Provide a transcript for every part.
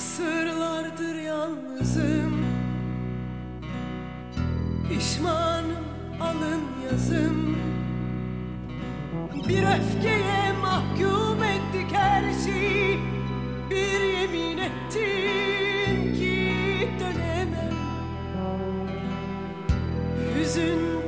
Asırlardır yalnızım. Pişmanım alın yazım. Bir öfkeye mahkum ettik her şeyi. Bir yemin ettim ki dönemem. Hüzün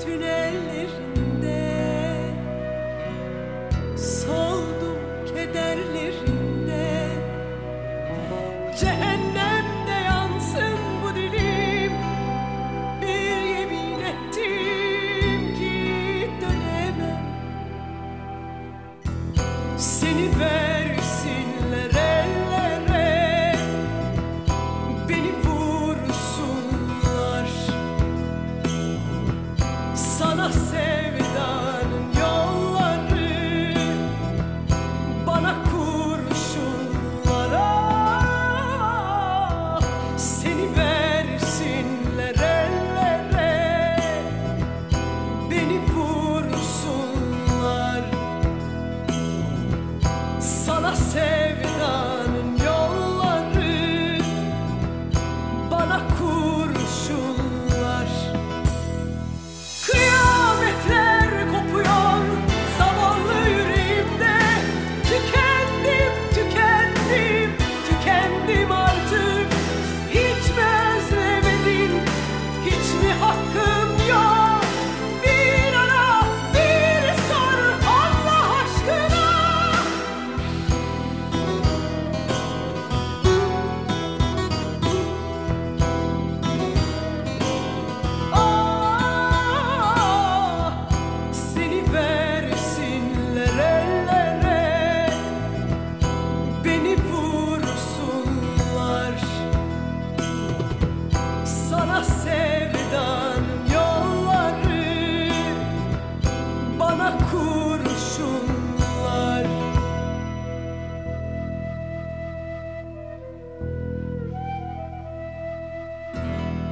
Seni versinler Beni vursunlar. Sana sevdanın Sana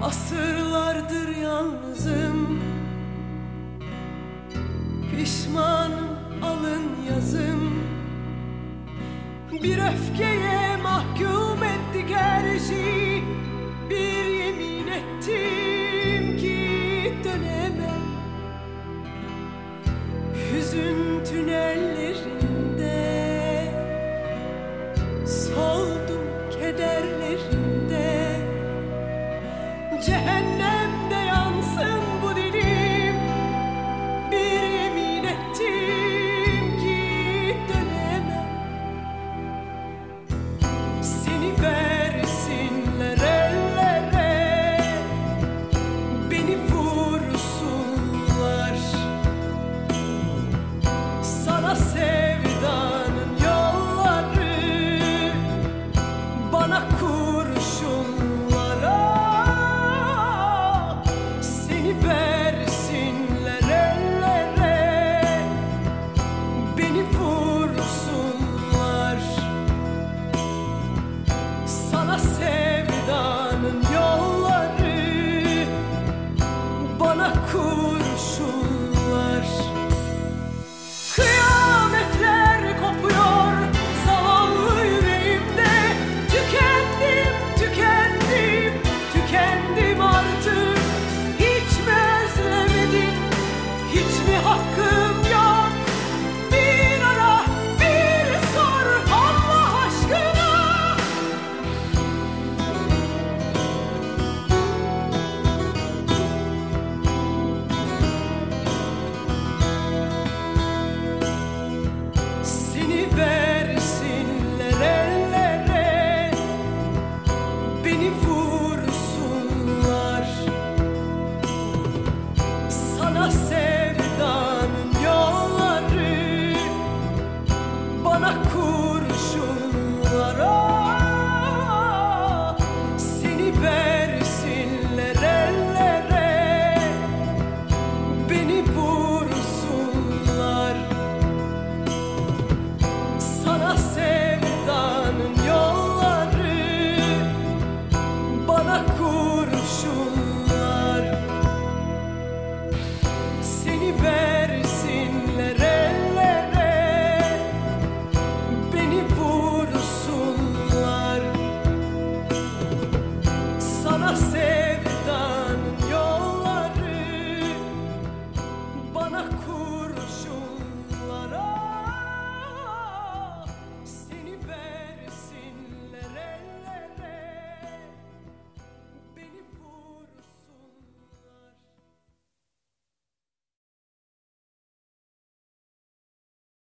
Asırlardır yalnızım. Pişman alın yazım. Bir öfkeye mahkum ettik her Bir yemin ettim ki dönemem. Hüzün cehennem